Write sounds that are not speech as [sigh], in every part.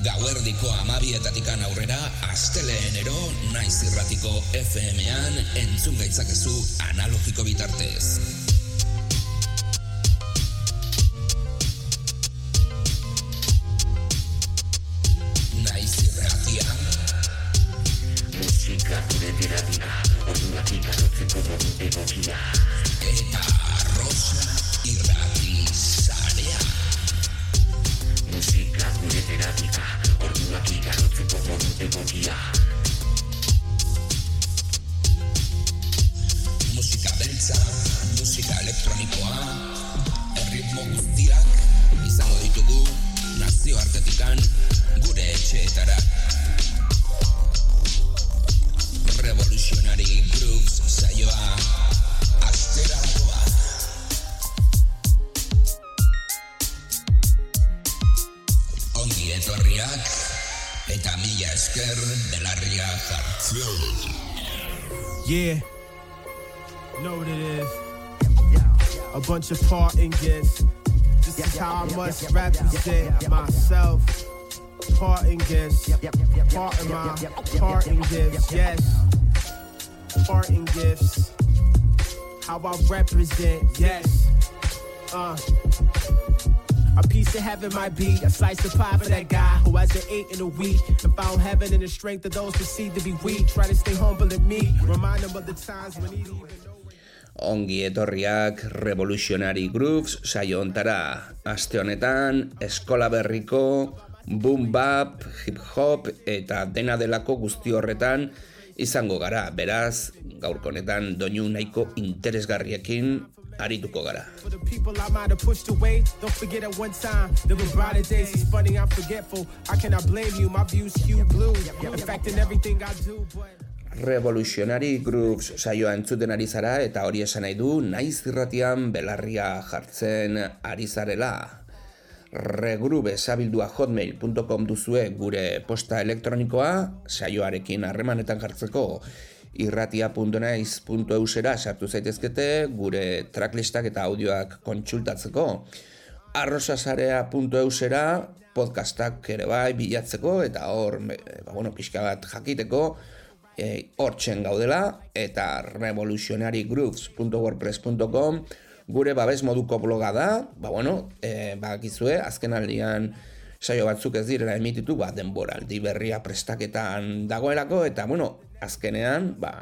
Gauerdiko amabietatikan aurrera, asteleenero naiz irratiko FM-an entzun gaitzakezu analogiko bitartez. Naiz irratia. Musika gure terapia, orduak ikarotzeko modu egokia. Egokia. Musika beltza, musika elektronikoa, erritmo guztiak izango ditugu nazioartetikan gure etxeetara. Revolutionary Grooves saioa mila esker belarria jartzen. Yeah. Know what it is. A bunch of parting gifts. This is how I must represent myself. Parting gifts. Parting my parting gifts. Yes. Parting gifts. How I represent. Yes. Uh. A piece of heaven might be a slice of pie for that guy who hasn't ate in a week and found heaven in the strength of those perceived to be weak. Try to stay humble and meek. Remind them of the times when he even. Ongi etorriak Revolutionary Grooves saio ontara. Aste honetan, eskola berriko, boom bap, hip hop eta dena delako guzti horretan izango gara. Beraz, gaurko honetan doinu nahiko interesgarriekin arituko gara. Revolutionary Grooves saioa entzuten ari zara eta hori esan nahi du naiz irratian belarria jartzen ari zarela. regrubesabildua hotmail.com duzue gure posta elektronikoa saioarekin harremanetan jartzeko irratia.naiz.eusera sartu zaitezkete gure tracklistak eta audioak kontsultatzeko. Arrosasarea.eusera podcastak ere bai bilatzeko eta hor eh, ba, bueno, pixka bat jakiteko eh, hortzen gaudela eta revolutionarygrooves.wordpress.com gure babes moduko bloga da, ba bueno, e, bakizue, azken aldian saio batzuk ez direla emititu, ba denboraldi berria prestaketan dagoelako, eta bueno, azkenean, ba,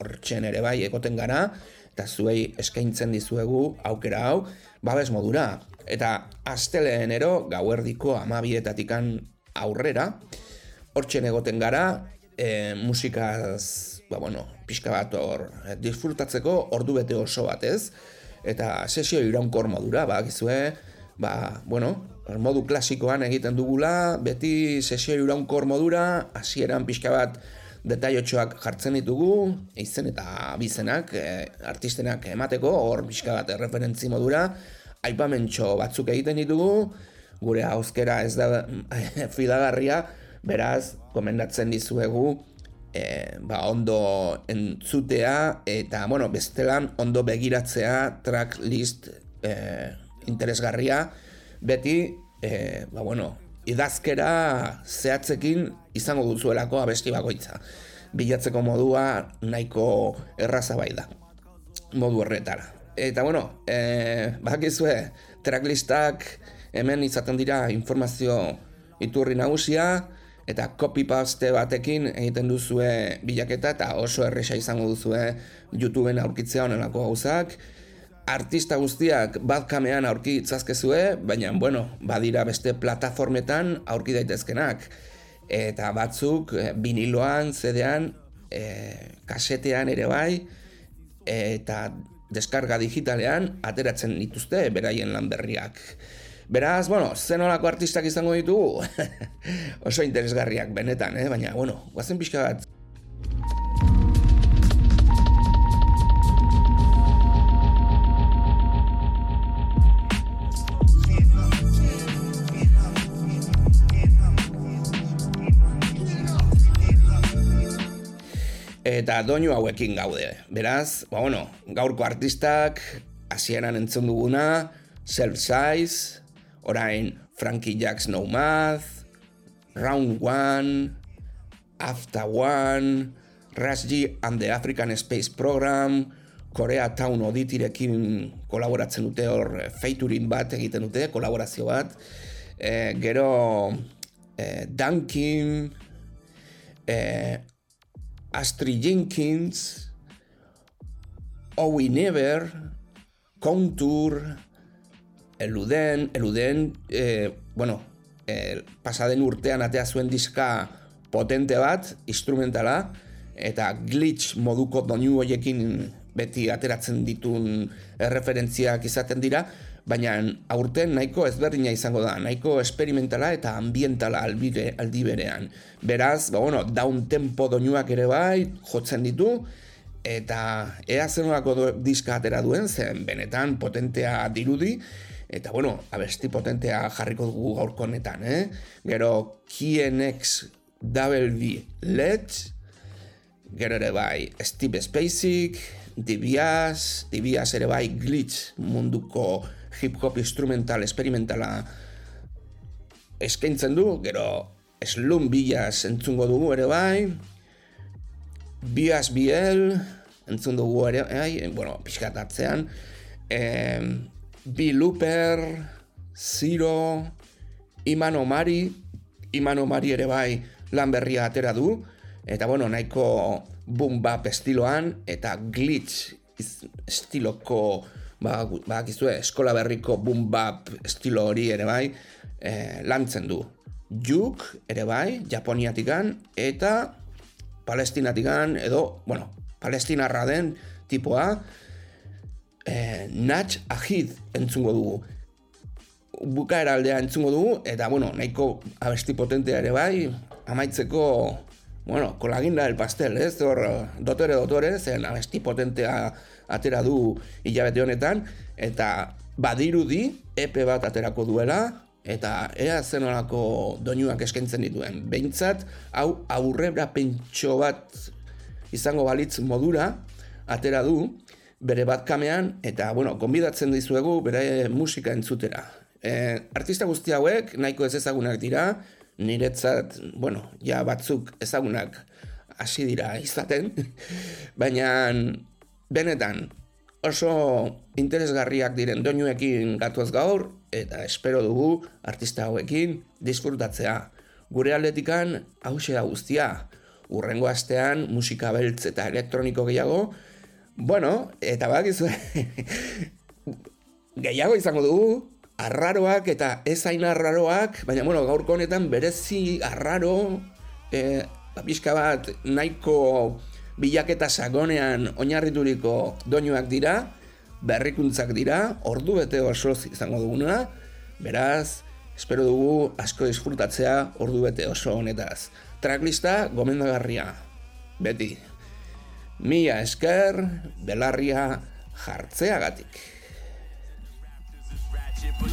hortzen ere bai egoten gara, eta zuei eskaintzen dizuegu aukera hau, babes modura. Eta asteleenero gauerdiko amabietatikan aurrera, hortzen egoten gara, e, musikaz, ba bueno, pixka bat hor, eh, disfrutatzeko ordu bete oso batez, eta sesio iraunkor modura, ba, gizue, ba, bueno, modu klasikoan egiten dugula, beti sesio iraunkor modura, hasieran pixka bat detaiotxoak jartzen ditugu, izen eta bizenak, e, artistenak emateko, hor pixka bat referentzi modura, aipamentxo batzuk egiten ditugu, gure hauzkera ez da fidagarria, beraz, komendatzen dizuegu, e, ba, ondo entzutea eta bueno, bestelan ondo begiratzea tracklist e, interesgarria beti e, ba, bueno, idazkera zehatzekin izango duzuelako abesti bakoitza bilatzeko modua nahiko erraza bai da modu horretara eta bueno, e, bakizue tracklistak hemen izaten dira informazio iturri nagusia eta copy-paste batekin egiten duzue bilaketa eta oso erresa izango duzue YouTubeen aurkitzea honelako gauzak. Artista guztiak badkamean aurki itzazkezue, baina, bueno, badira beste plataformetan aurki daitezkenak. Eta batzuk eh, viniloan, zedean, e, kasetean ere bai, eta deskarga digitalean ateratzen dituzte beraien lan berriak. Beraz, bueno, zen olako artistak izango ditugu, [laughs] oso interesgarriak benetan, eh? baina, bueno, guazen pixka bat. Eta doinu hauekin gaude. Beraz, ba, bueno, gaurko artistak, hasieran entzun duguna, Self Size, orain Frankie Jacks No Math, Round One, After One, Rasji and the African Space Program, Korea Town Auditirekin kolaboratzen dute hor feiturin bat egiten dute, kolaborazio bat. E, gero e, Dunkin, e, Astrid Jenkins, Owie Never, Contour, Eluden, Eluden, e, bueno, e, pasaden urtean atea zuen diska potente bat, instrumentala, eta glitch moduko doinu hoiekin beti ateratzen ditun erreferentziak izaten dira, baina aurten nahiko ezberdina izango da, nahiko esperimentala eta ambientala albide, aldi berean. Beraz, ba, bueno, down tempo doinuak ere bai, jotzen ditu, eta ea zenolako do, diska atera duen, zen benetan potentea dirudi, eta bueno, abesti potentea jarriko dugu gaurko honetan, eh? Gero, KNX WB LED, gero ere bai Steve Spacek, Dibias, Dibias ere bai glitch munduko hip-hop instrumental experimentala eskaintzen du, gero Slum Bias entzungo dugu ere bai, Bias BL entzun dugu ere bai, bueno, pixkat atzean, eh, B-Looper, Zero, Iman Omari, Iman Omari ere bai lan berria atera du, eta bueno, nahiko boom bap estiloan eta glitch estiloko ba, ba gizue, eskola berriko boom bap estilo hori ere bai e, lantzen du. Juk ere bai, Japoniatikan eta Palestinatikan edo, bueno, Palestinarra den tipoa e, Natch Ahid entzungo dugu. Bukaera aldea entzungo dugu eta, bueno, nahiko abesti potentea ere bai, amaitzeko bueno, kolaginda el pastel, ez, hor, dotore, dotore, zen abesti potentea atera du hilabete honetan, eta badirudi epe bat aterako duela, eta ea zenolako doinuak eskaintzen dituen. Behintzat, hau aurrebra pentso bat izango balitz modura, atera du, bere bat kamean, eta, bueno, konbidatzen dizuegu bere musika entzutera. E, artista guzti hauek, nahiko ez ezagunak dira, niretzat, bueno, ja batzuk ezagunak hasi dira izaten, [laughs] baina benetan oso interesgarriak diren doinuekin gatuaz gaur, eta espero dugu artista hauekin disfrutatzea. Gure atletikan hause da guztia, urrengo astean musika beltz eta elektroniko gehiago, bueno, eta bak [laughs] gehiago izango dugu, arraroak eta ez hain arraroak, baina bueno, gaurko honetan berezi arraro, e, pixka bat nahiko bilaketa sagonean oinarrituriko doinuak dira, berrikuntzak dira, ordu bete oso izango duguna, beraz, espero dugu asko disfrutatzea ordu bete oso honetaz. Tracklista gomendagarria, beti. Mila esker, belarria jartzeagatik. but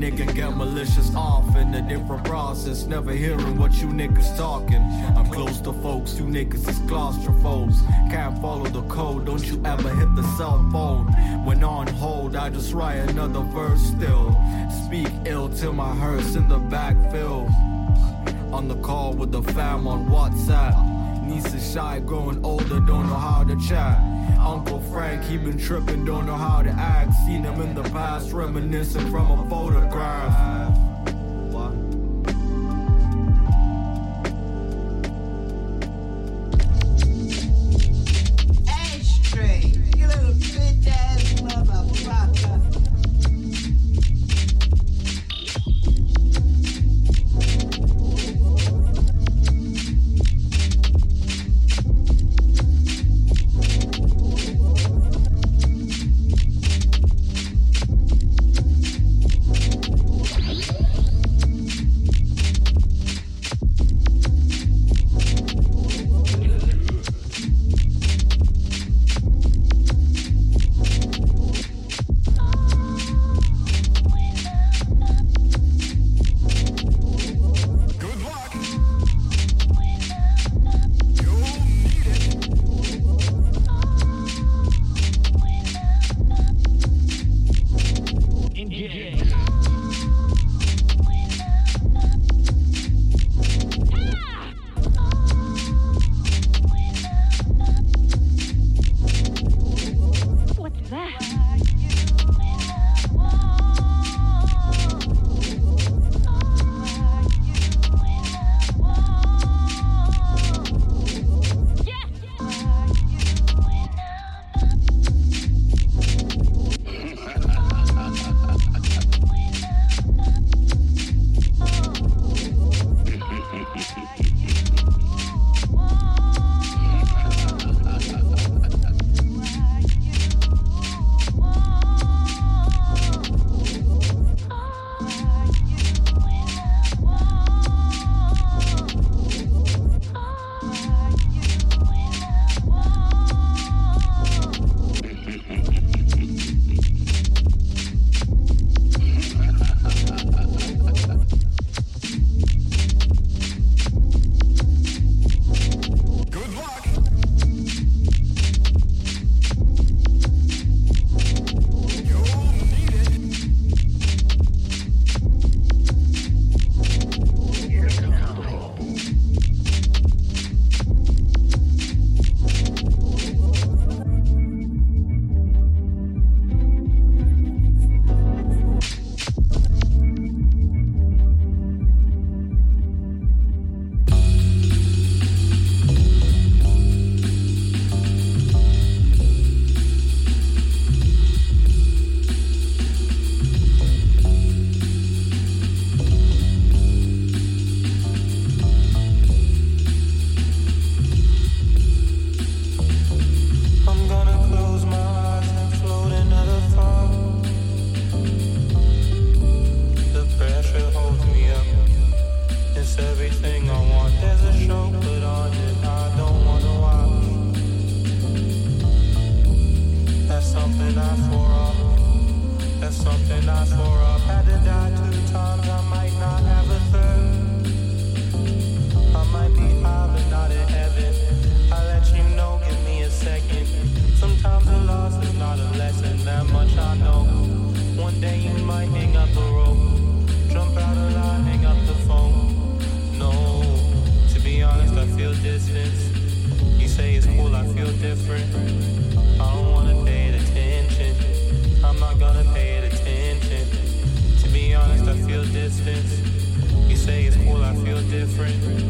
nigga get malicious off in a different process. Never hearing what you niggas talking. I'm close to folks, you niggas is claustrophobes. Can't follow the code, don't you ever hit the cell phone. When on hold, I just write another verse still. Speak ill till my hearse in the backfield. On the call with the fam on WhatsApp. Niece is shy, growing older, don't know how to chat. Uncle Frank, he been tripping, don't know how to act. Seen him in the past, reminiscing from a photograph. different. I don't wanna pay attention. I'm gonna pay attention. To be honest, I feel. You say it's cool, I feel different.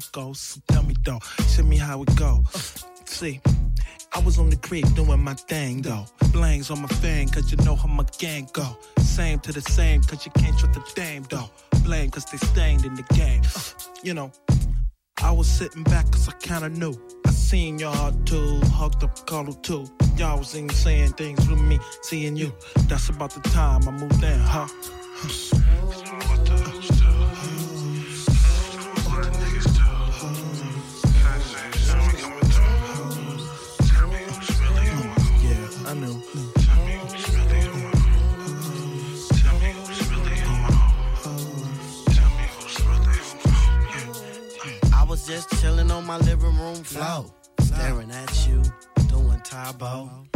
solo. So tell me though, show me how it go. See, I was on the creek doing my thing though. Blangs on my thing, cause you know how my gang go. Same to the same, cause you can't trust the dame though. Blame cause they stained in the game. You know, I was sitting back cause I kinda knew. I seen y'all too, hugged up Carlo too. Y'all was in saying things with me, seeing you. That's about the time I moved in, huh? Just chilling on my living room floor, staring at you, doing Taebo.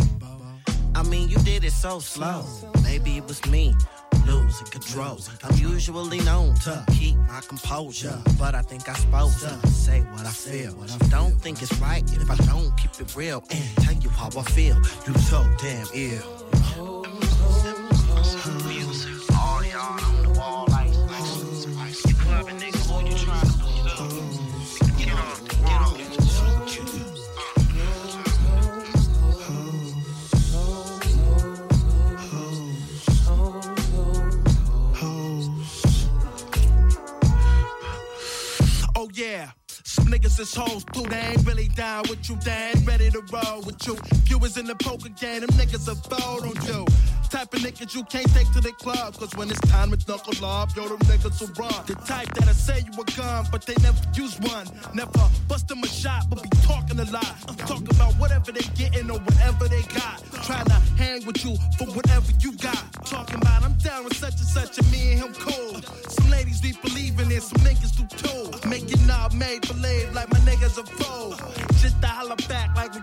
I mean, you did it so slow. Maybe it was me losing control. I'm usually known to keep my composure, but I think I'm supposed to say what I feel. What I don't think it's right if I don't keep it real and tell you how I feel. You so damn ill. Niggas is hoes too, they ain't really down with you, they ain't ready to roll with you. Viewers in the poker game, them niggas are fold on you. Type of niggas you can't take to the club, cause when it's time to knuckle up, yo, them niggas will run. The type that'll say you a gun, but they never use one. Never bust them a shot, but be talking a lot. I'm talking about whatever they getting or whatever they got. Trying to hang with you for whatever you got. Talking about I'm down with such and such, and me and him cool. Some ladies be believing in, some niggas do too. Making up made believe like my niggas a fool. Just to holler back like we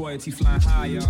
royalty flying high, you.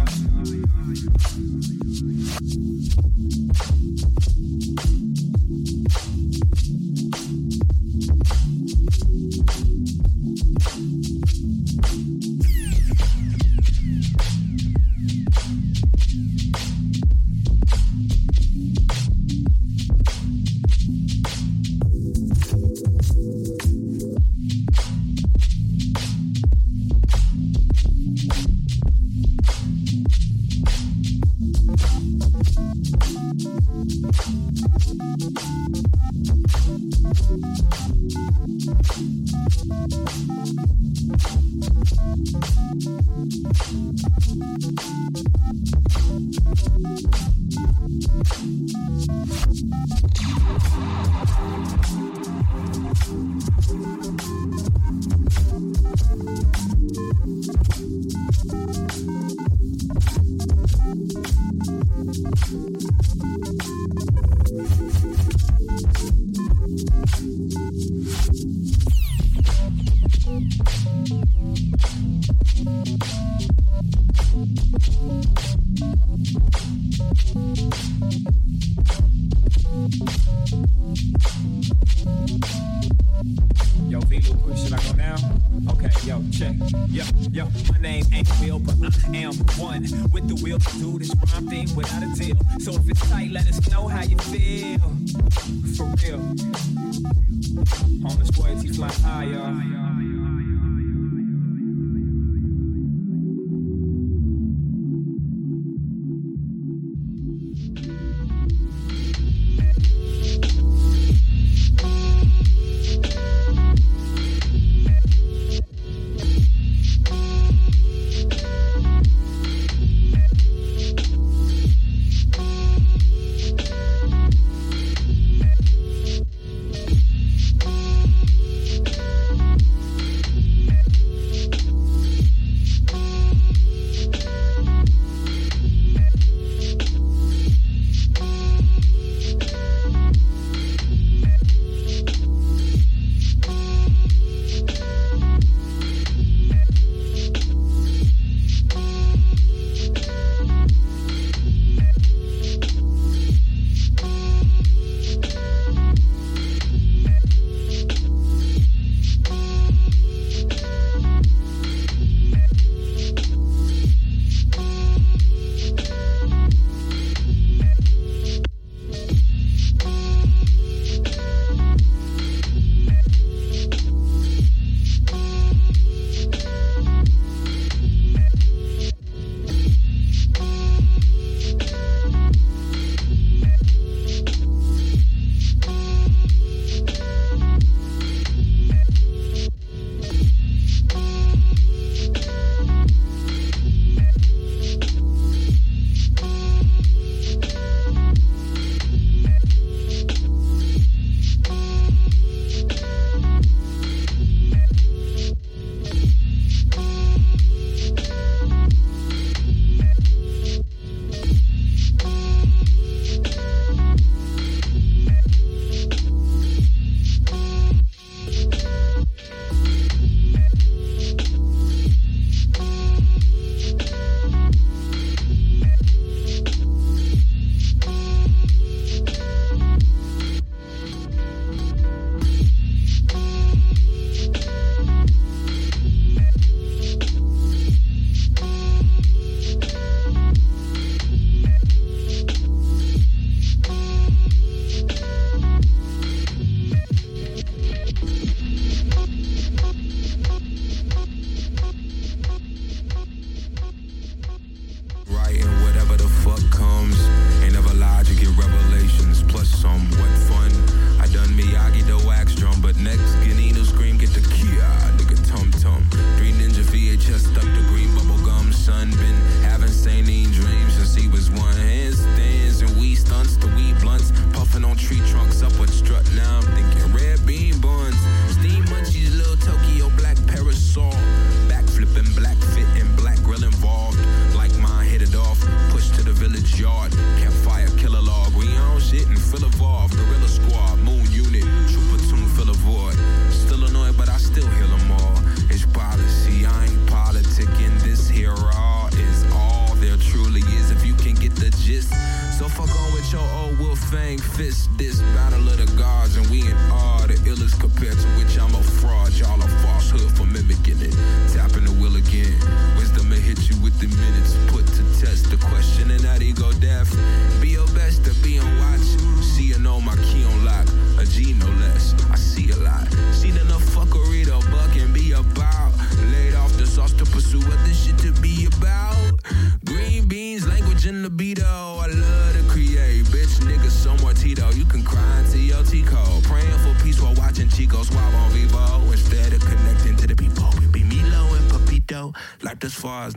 Yo, V push should I go now? Okay, yo, check. Yo, yo, my name ain't Will, but I am one. With the wheel to do this rhyme thing without a deal. So if it's tight, let us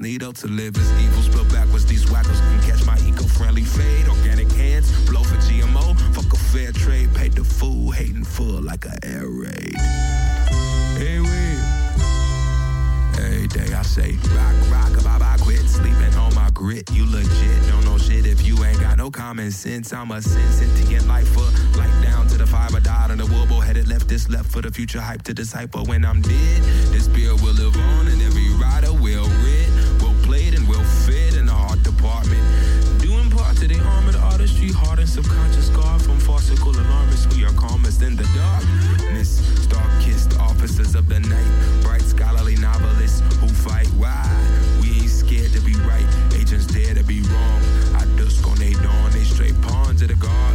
Need up to live as evil. Spill backwards, these wackos can catch my eco friendly fade. Organic hands, blow for GMO. Fuck a fair trade, paid the fool, hating full like an air raid. Hey, we. Every day I say, rock, rock, bye bye, quit sleeping on my grit. You legit, don't know shit if you ain't got no common sense. I'm a sentient lifer, like down to the fiber, dot on the wobble, headed left, this left for the future hype to disciple. When I'm dead, this beer will live on, and every rider will rip. Subconscious guard from farcical alarmists. We are calmest in the darkness. Star kissed officers of the night. Bright scholarly novelists who fight. Why? We ain't scared to be right. Agents dare to be wrong. I dusk on they dawn. They straight pawns of the guard.